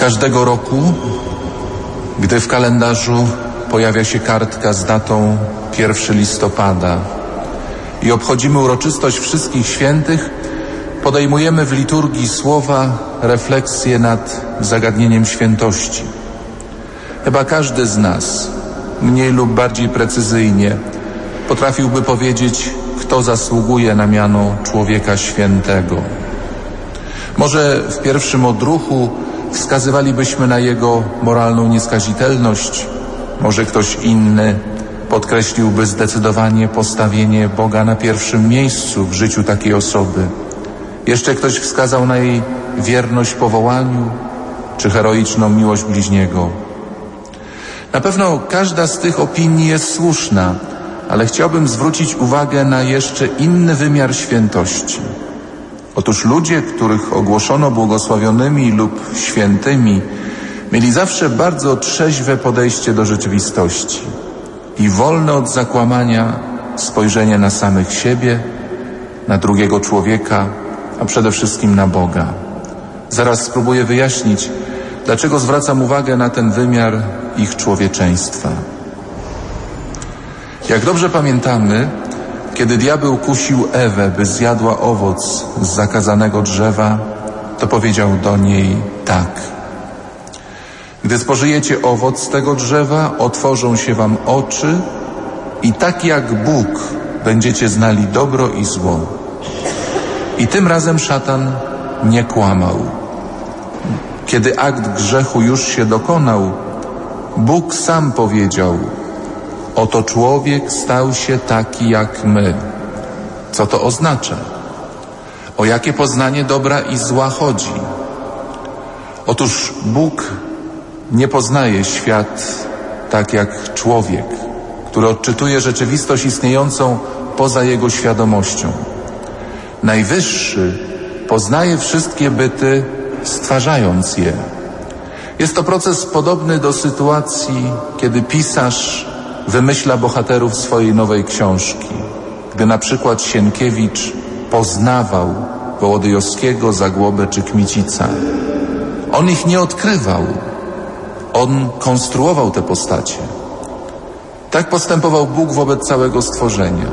Każdego roku, gdy w kalendarzu pojawia się kartka z datą 1 listopada i obchodzimy uroczystość wszystkich świętych, podejmujemy w liturgii słowa refleksję nad zagadnieniem świętości. Chyba każdy z nas, mniej lub bardziej precyzyjnie, potrafiłby powiedzieć, kto zasługuje na miano człowieka świętego. Może w pierwszym odruchu wskazywalibyśmy na jego moralną nieskazitelność, może ktoś inny podkreśliłby zdecydowanie postawienie Boga na pierwszym miejscu w życiu takiej osoby. Jeszcze ktoś wskazał na jej wierność powołaniu czy heroiczną miłość bliźniego. Na pewno każda z tych opinii jest słuszna, ale chciałbym zwrócić uwagę na jeszcze inny wymiar świętości. Otóż ludzie, których ogłoszono błogosławionymi lub świętymi, mieli zawsze bardzo trzeźwe podejście do rzeczywistości i wolne od zakłamania spojrzenie na samych siebie, na drugiego człowieka, a przede wszystkim na Boga. Zaraz spróbuję wyjaśnić, dlaczego zwracam uwagę na ten wymiar ich człowieczeństwa. Jak dobrze pamiętamy, kiedy diabeł kusił Ewę, by zjadła owoc z zakazanego drzewa, to powiedział do niej tak. Gdy spożyjecie owoc tego drzewa, otworzą się wam oczy i tak jak Bóg będziecie znali dobro i zło. I tym razem szatan nie kłamał. Kiedy akt grzechu już się dokonał, Bóg sam powiedział: Oto człowiek stał się taki jak my. Co to oznacza? O jakie poznanie dobra i zła chodzi? Otóż Bóg nie poznaje świat tak jak człowiek, który odczytuje rzeczywistość istniejącą poza jego świadomością. Najwyższy poznaje wszystkie byty, stwarzając je. Jest to proces podobny do sytuacji, kiedy pisarz wymyśla bohaterów swojej nowej książki. Gdy na przykład Sienkiewicz poznawał Wołodyjowskiego, Zagłobę czy Kmicica. On ich nie odkrywał. On konstruował te postacie. Tak postępował Bóg wobec całego stworzenia.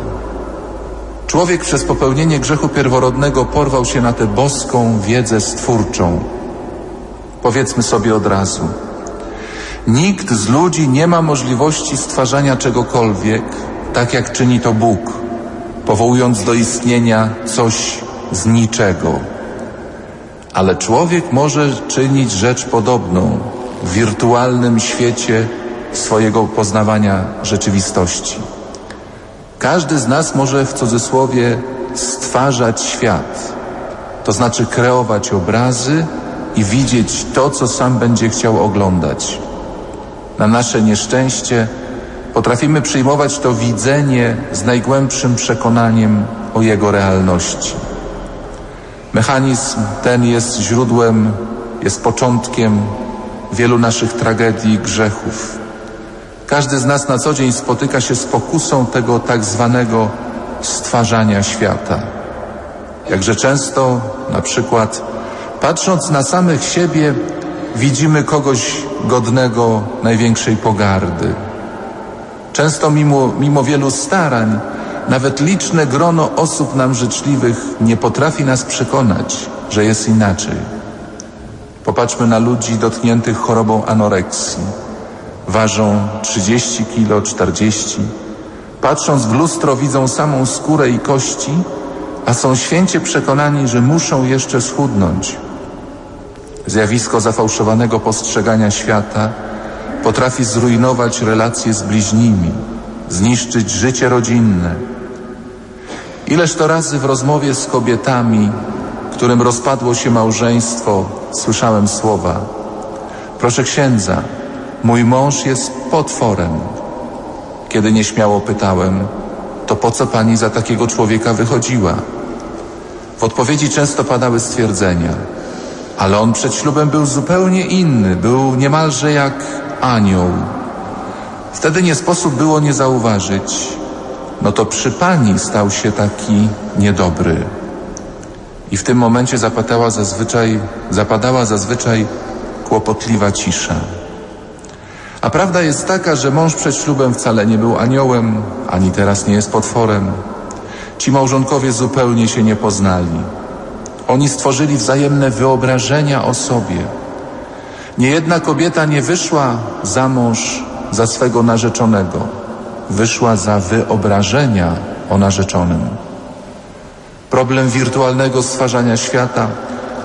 Człowiek przez popełnienie grzechu pierworodnego porwał się na tę boską wiedzę stwórczą. Powiedzmy sobie od razu. Nikt z ludzi nie ma możliwości stwarzania czegokolwiek, tak jak czyni to Bóg, powołując do istnienia coś z niczego. Ale człowiek może czynić rzecz podobną w wirtualnym świecie swojego poznawania rzeczywistości. Każdy z nas może w cudzysłowie stwarzać świat, to znaczy kreować obrazy i widzieć to, co sam będzie chciał oglądać. Na nasze nieszczęście potrafimy przyjmować to widzenie z najgłębszym przekonaniem o jego realności. Mechanizm ten jest źródłem, jest początkiem wielu naszych tragedii i grzechów. Każdy z nas na co dzień spotyka się z pokusą tego tak zwanego stwarzania świata. Jakże często, na przykład, patrząc na samych siebie, widzimy kogoś godnego największej pogardy. Często mimo, mimo wielu starań, nawet liczne grono osób nam życzliwych nie potrafi nas przekonać, że jest inaczej. Popatrzmy na ludzi dotkniętych chorobą anoreksji. Ważą 30 kilo, 40. Patrząc w lustro widzą samą skórę i kości, a są święcie przekonani, że muszą jeszcze schudnąć. Zjawisko zafałszowanego postrzegania świata potrafi zrujnować relacje z bliźnimi, zniszczyć życie rodzinne. Ileż to razy w rozmowie z kobietami, którym rozpadło się małżeństwo, słyszałem słowa: Proszę księdza, mój mąż jest potworem. Kiedy nieśmiało pytałem, to po co pani za takiego człowieka wychodziła? W odpowiedzi często padały stwierdzenia, ale on przed ślubem był zupełnie inny, był niemalże jak anioł. Wtedy nie sposób było nie zauważyć, no to przy pani stał się taki niedobry. I w tym momencie zapadała zazwyczaj, zapadała zazwyczaj kłopotliwa cisza. A prawda jest taka, że mąż przed ślubem wcale nie był aniołem, ani teraz nie jest potworem. Ci małżonkowie zupełnie się nie poznali. Oni stworzyli wzajemne wyobrażenia o sobie. Niejedna kobieta nie wyszła za mąż za swego narzeczonego. Wyszła za wyobrażenia o narzeczonym. Problem wirtualnego stwarzania świata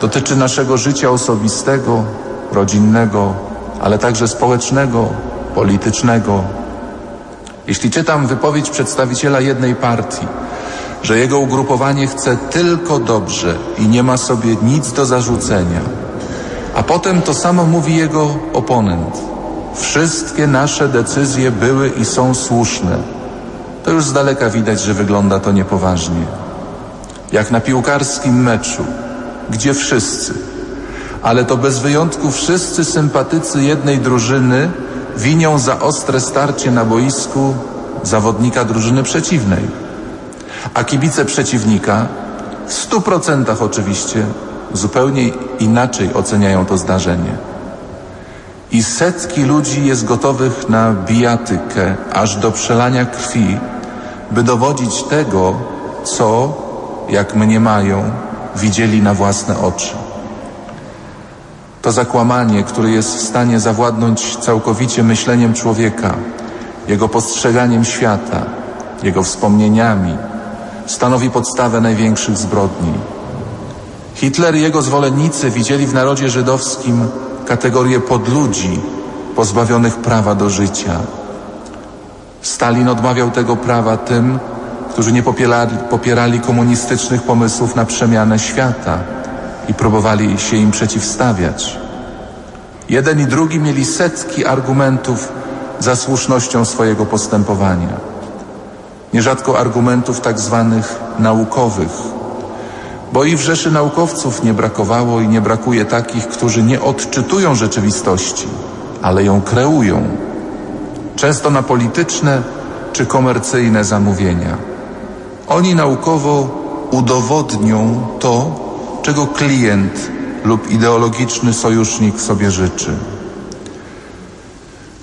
dotyczy naszego życia osobistego, rodzinnego, ale także społecznego, politycznego. Jeśli czytam wypowiedź przedstawiciela jednej partii, że jego ugrupowanie chce tylko dobrze i nie ma sobie nic do zarzucenia, a potem to samo mówi jego oponent. Wszystkie nasze decyzje były i są słuszne. To już z daleka widać, że wygląda to niepoważnie. Jak na piłkarskim meczu, gdzie wszyscy, ale to bez wyjątku wszyscy sympatycy jednej drużyny winią za ostre starcie na boisku zawodnika drużyny przeciwnej. A kibice przeciwnika w stu procentach oczywiście zupełnie inaczej oceniają to zdarzenie. I setki ludzi jest gotowych na bijatykę, aż do przelania krwi, by dowodzić tego, co, jak mniemają, widzieli na własne oczy. To zakłamanie, które jest w stanie zawładnąć całkowicie myśleniem człowieka, jego postrzeganiem świata, jego wspomnieniami, stanowi podstawę największych zbrodni. Hitler i jego zwolennicy widzieli w narodzie żydowskim kategorię podludzi pozbawionych prawa do życia. Stalin odmawiał tego prawa tym, którzy nie popierali, popierali komunistycznych pomysłów na przemianę świata i próbowali się im przeciwstawiać. Jeden i drugi mieli setki argumentów za słusznością swojego postępowania. Nierzadko argumentów tak zwanych naukowych, bo i w Rzeszy naukowców nie brakowało i nie brakuje takich, którzy nie odczytują rzeczywistości, ale ją kreują, często na polityczne czy komercyjne zamówienia. Oni naukowo udowodnią to, czego klient lub ideologiczny sojusznik sobie życzy.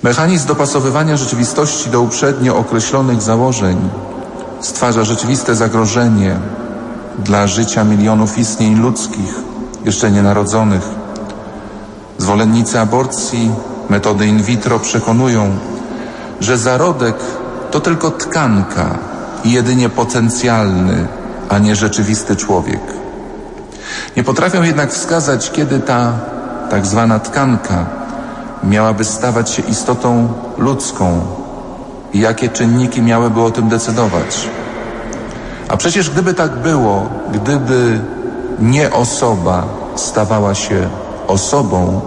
Mechanizm dopasowywania rzeczywistości do uprzednio określonych założeń stwarza rzeczywiste zagrożenie dla życia milionów istnień ludzkich, jeszcze nienarodzonych. Zwolennicy aborcji, metody in vitro przekonują, że zarodek to tylko tkanka i jedynie potencjalny, a nie rzeczywisty człowiek. Nie potrafią jednak wskazać, kiedy ta tak zwana tkanka miałaby stawać się istotą ludzką i jakie czynniki miałyby o tym decydować. A przecież gdyby tak było, gdyby nie osoba stawała się osobą,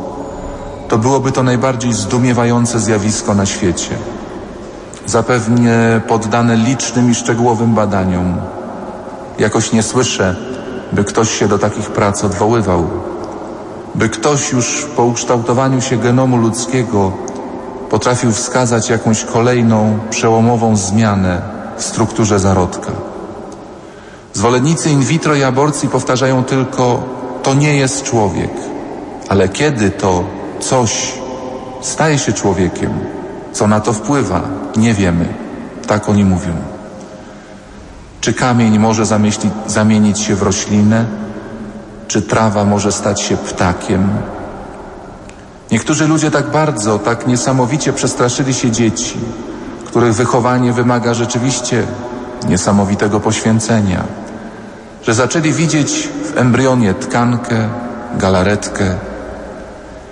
to byłoby to najbardziej zdumiewające zjawisko na świecie. Zapewnie poddane licznym i szczegółowym badaniom. Jakoś nie słyszę, by ktoś się do takich prac odwoływał. By ktoś już po ukształtowaniu się genomu ludzkiego potrafił wskazać jakąś kolejną, przełomową zmianę w strukturze zarodka. Zwolennicy in vitro i aborcji powtarzają tylko, to nie jest człowiek. Ale kiedy to coś staje się człowiekiem, co na to wpływa, nie wiemy. Tak oni mówią. Czy kamień może zamienić się w roślinę? Czy trawa może stać się ptakiem? Niektórzy ludzie tak bardzo, tak niesamowicie przestraszyli się dzieci, których wychowanie wymaga rzeczywiście niesamowitego poświęcenia, że zaczęli widzieć w embrionie tkankę, galaretkę.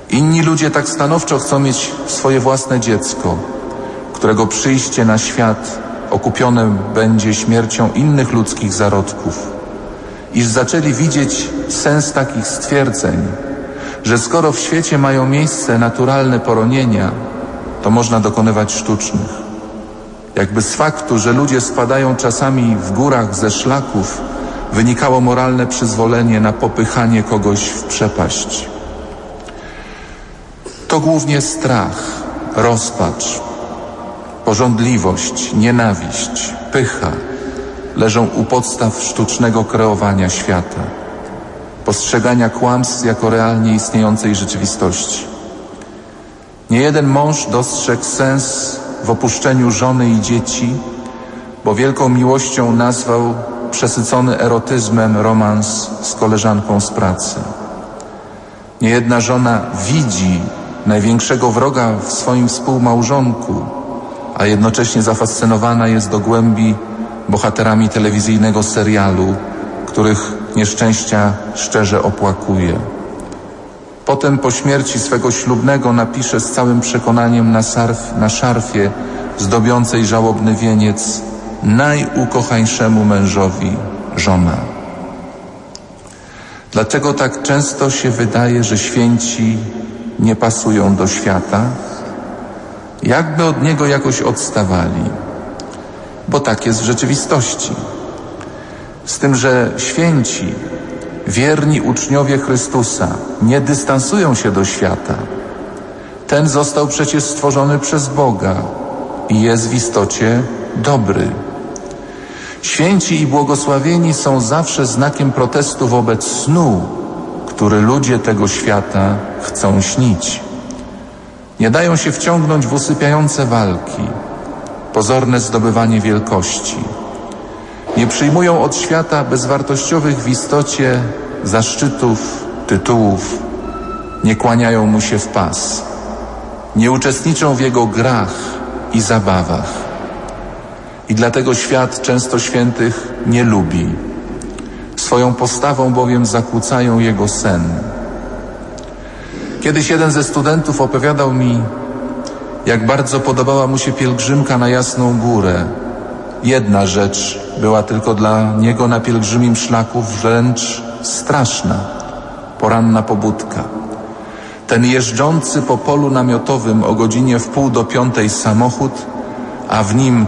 Inni ludzie tak stanowczo chcą mieć swoje własne dziecko, którego przyjście na świat okupione będzie śmiercią innych ludzkich zarodków, iż zaczęli widzieć sens takich stwierdzeń, że skoro w świecie mają miejsce naturalne poronienia, to można dokonywać sztucznych. Jakby z faktu, że ludzie spadają czasami w górach ze szlaków, wynikało moralne przyzwolenie na popychanie kogoś w przepaść. To głównie strach, rozpacz, Pożądliwość, nienawiść, pycha leżą u podstaw sztucznego kreowania świata. Postrzegania kłamstw jako realnie istniejącej rzeczywistości. Nie jeden mąż dostrzegł sens w opuszczeniu żony i dzieci, bo wielką miłością nazwał przesycony erotyzmem romans z koleżanką z pracy. Niejedna żona widzi największego wroga w swoim współmałżonku, a jednocześnie zafascynowana jest do głębi bohaterami telewizyjnego serialu, których nieszczęścia szczerze opłakuje. Potem po śmierci swego ślubnego napisze z całym przekonaniem na, sarf, na szarfie zdobiącej żałobny wieniec najukochańszemu mężowi żona. Dlaczego tak często się wydaje, że święci nie pasują do świata? Jakby od niego jakoś odstawali? Bo tak jest w rzeczywistości. Z tym, że święci, wierni uczniowie Chrystusa nie dystansują się do świata. Ten został przecież stworzony przez Boga i jest w istocie dobry. Święci i błogosławieni są zawsze znakiem protestu wobec snu, który ludzie tego świata chcą śnić. Nie dają się wciągnąć w usypiające walki, pozorne zdobywanie wielkości. Nie przyjmują od świata bezwartościowych w istocie zaszczytów, tytułów. Nie kłaniają mu się w pas. Nie uczestniczą w jego grach i zabawach. I dlatego świat często świętych nie lubi. Swoją postawą bowiem zakłócają jego sen. Kiedyś jeden ze studentów opowiadał mi, jak bardzo podobała mu się pielgrzymka na Jasną Górę. Jedna rzecz była tylko dla niego na pielgrzymim szlaku wręcz straszna. Poranna pobudka. Ten jeżdżący po polu namiotowym o godzinie w pół do piątej samochód, a w nim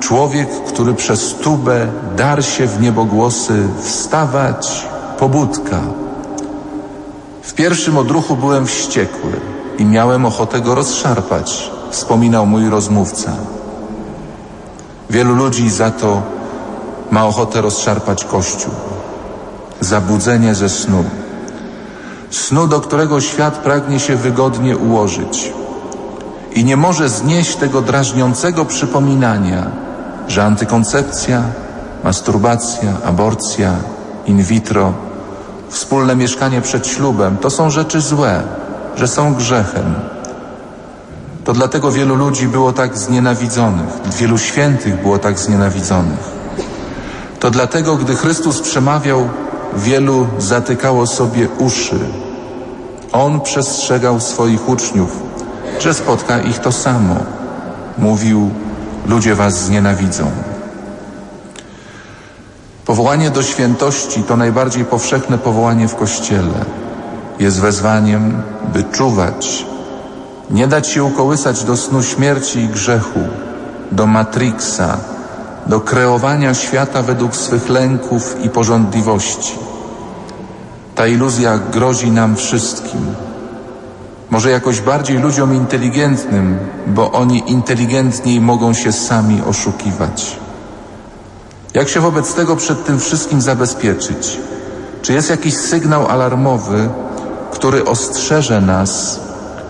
człowiek, który przez tubę dar się w niebogłosy wstawać, pobudka. W pierwszym odruchu byłem wściekły i miałem ochotę go rozszarpać, wspominał mój rozmówca. Wielu ludzi za to ma ochotę rozszarpać Kościół. Zabudzenie ze snu. Snu, do którego świat pragnie się wygodnie ułożyć. I nie może znieść tego drażniącego przypominania, że antykoncepcja, masturbacja, aborcja, in vitro, wspólne mieszkanie przed ślubem to są rzeczy złe, że są grzechem. To dlatego wielu ludzi było tak znienawidzonych, wielu świętych było tak znienawidzonych. To dlatego, gdy Chrystus przemawiał, wielu zatykało sobie uszy. On przestrzegał swoich uczniów, że spotka ich to samo. Mówił, ludzie was znienawidzą. Powołanie do świętości to najbardziej powszechne powołanie w Kościele. Jest wezwaniem, by czuwać, nie dać się ukołysać do snu śmierci i grzechu, do matrixa, do kreowania świata według swych lęków i porządliwości. Ta iluzja grozi nam wszystkim. Może jakoś bardziej ludziom inteligentnym, bo oni inteligentniej mogą się sami oszukiwać. Jak się wobec tego przed tym wszystkim zabezpieczyć? Czy jest jakiś sygnał alarmowy, który ostrzeże nas,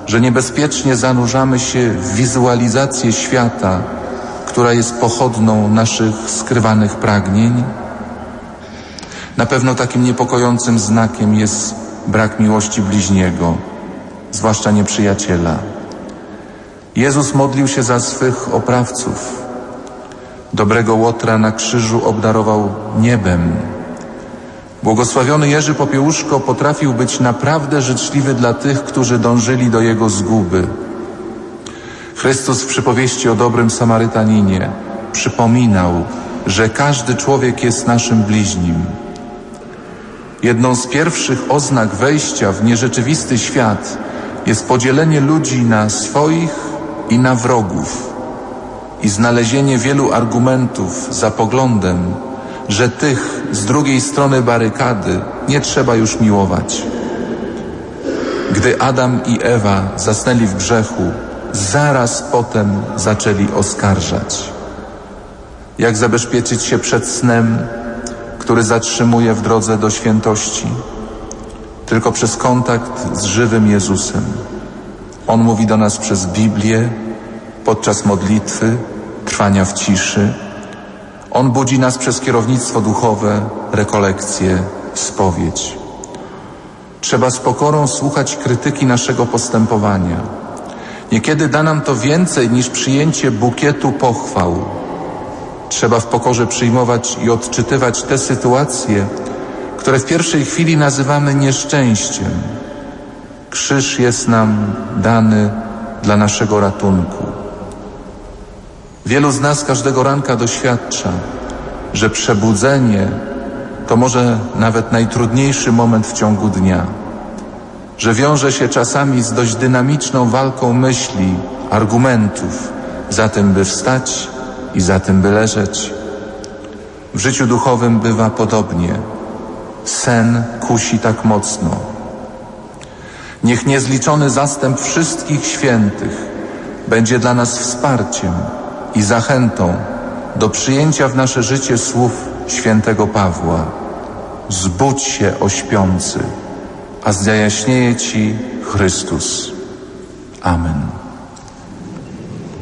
że niebezpiecznie zanurzamy się w wizualizację świata, która jest pochodną naszych skrywanych pragnień? Na pewno takim niepokojącym znakiem jest brak miłości bliźniego, zwłaszcza nieprzyjaciela. Jezus modlił się za swych oprawców. Dobrego Łotra na krzyżu obdarował niebem. Błogosławiony Jerzy Popiełuszko potrafił być naprawdę życzliwy dla tych, którzy dążyli do jego zguby. Chrystus w przypowieści o dobrym Samarytaninie przypominał, że każdy człowiek jest naszym bliźnim. Jedną z pierwszych oznak wejścia w nierzeczywisty świat jest podzielenie ludzi na swoich i na wrogów i znalezienie wielu argumentów za poglądem, że tych z drugiej strony barykady nie trzeba już miłować. Gdy Adam i Ewa zasnęli w grzechu, zaraz potem zaczęli oskarżać. Jak zabezpieczyć się przed snem, który zatrzymuje w drodze do świętości? tylko przez kontakt z żywym Jezusem. On mówi do nas przez Biblię, podczas modlitwy, trwania w ciszy. On budzi nas przez kierownictwo duchowe, rekolekcje, spowiedź. Trzeba z pokorą słuchać krytyki naszego postępowania. Niekiedy da nam to więcej niż przyjęcie bukietu pochwał. Trzeba w pokorze przyjmować i odczytywać te sytuacje, które w pierwszej chwili nazywamy nieszczęściem. Krzyż jest nam dany dla naszego ratunku. Wielu z nas każdego ranka doświadcza, że przebudzenie to może nawet najtrudniejszy moment w ciągu dnia, że wiąże się czasami z dość dynamiczną walką myśli, argumentów, za tym, by wstać i za tym, by leżeć. W życiu duchowym bywa podobnie. Sen kusi tak mocno. Niech niezliczony zastęp wszystkich świętych będzie dla nas wsparciem i zachętą do przyjęcia w nasze życie słów świętego Pawła. Zbudź się, o śpiący, a zajaśnieje Ci Chrystus. Amen.